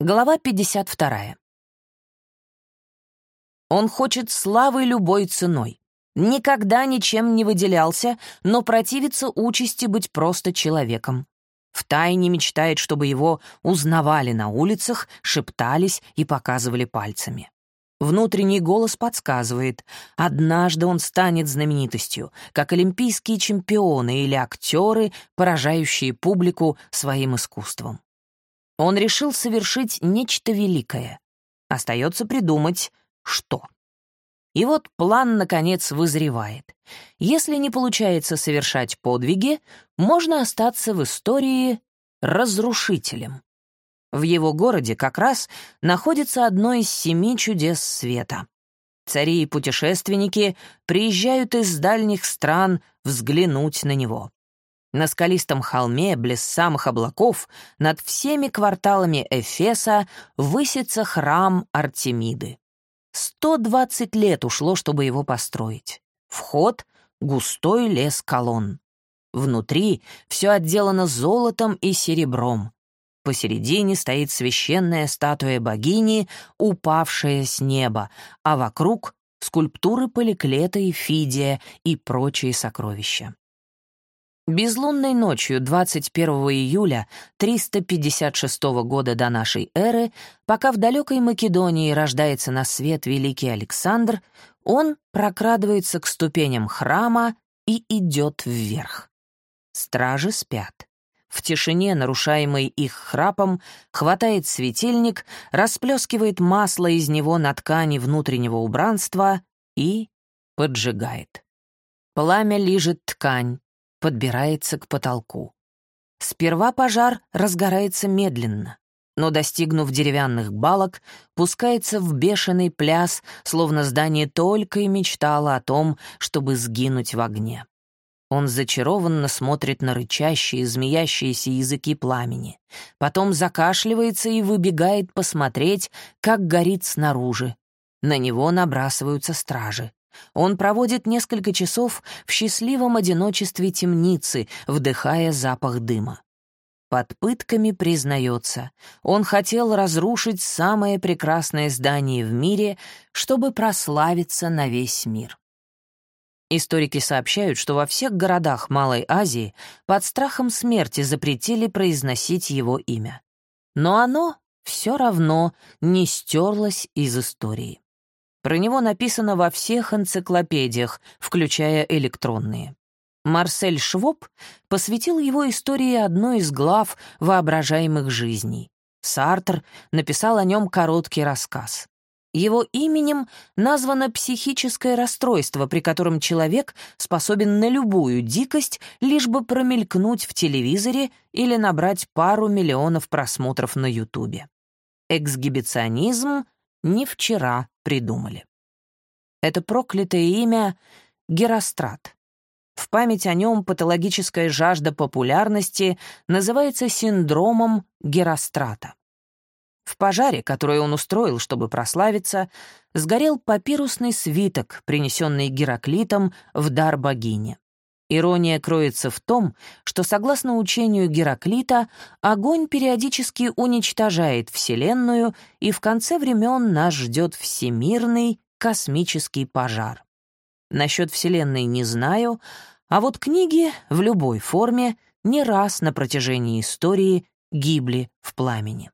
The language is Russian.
Глава 52. Он хочет славы любой ценой. Никогда ничем не выделялся, но противится участи быть просто человеком. Втайне мечтает, чтобы его узнавали на улицах, шептались и показывали пальцами. Внутренний голос подсказывает, однажды он станет знаменитостью, как олимпийские чемпионы или актеры, поражающие публику своим искусством. Он решил совершить нечто великое. Остается придумать, что. И вот план, наконец, вызревает. Если не получается совершать подвиги, можно остаться в истории разрушителем. В его городе как раз находится одно из семи чудес света. Цари и путешественники приезжают из дальних стран взглянуть на него. На скалистом холме, близ самых облаков, над всеми кварталами Эфеса высится храм Артемиды. 120 лет ушло, чтобы его построить. Вход — густой лес колонн. Внутри все отделано золотом и серебром. Посередине стоит священная статуя богини, упавшая с неба, а вокруг — скульптуры Поликлета и Фидия и прочие сокровища. Безлунной ночью 21 июля 356 года до нашей эры, пока в далекой Македонии рождается на свет великий Александр, он прокрадывается к ступеням храма и идет вверх. Стражи спят. В тишине, нарушаемой их храпом, хватает светильник, расплескивает масло из него на ткани внутреннего убранства и поджигает. Пламя лижет ткань, подбирается к потолку. Сперва пожар разгорается медленно, но, достигнув деревянных балок, пускается в бешеный пляс, словно здание только и мечтало о том, чтобы сгинуть в огне. Он зачарованно смотрит на рычащие, змеящиеся языки пламени, потом закашливается и выбегает посмотреть, как горит снаружи. На него набрасываются стражи. Он проводит несколько часов в счастливом одиночестве темницы, вдыхая запах дыма. Под пытками признается, он хотел разрушить самое прекрасное здание в мире, чтобы прославиться на весь мир. Историки сообщают, что во всех городах Малой Азии под страхом смерти запретили произносить его имя. Но оно все равно не стерлось из истории. Про него написано во всех энциклопедиях, включая электронные. Марсель Швоб посвятил его истории одной из глав воображаемых жизней. Сартр написал о нем короткий рассказ. Его именем названо психическое расстройство, при котором человек способен на любую дикость, лишь бы промелькнуть в телевизоре или набрать пару миллионов просмотров на Ютубе. Эксгибиционизм не вчера придумали. Это проклятое имя — Герострат. В память о нем патологическая жажда популярности называется синдромом Герострата. В пожаре, который он устроил, чтобы прославиться, сгорел папирусный свиток, принесенный Гераклитом в дар богине. Ирония кроется в том, что, согласно учению Гераклита, огонь периодически уничтожает Вселенную, и в конце времен нас ждет всемирный космический пожар. Насчет Вселенной не знаю, а вот книги в любой форме не раз на протяжении истории гибли в пламени.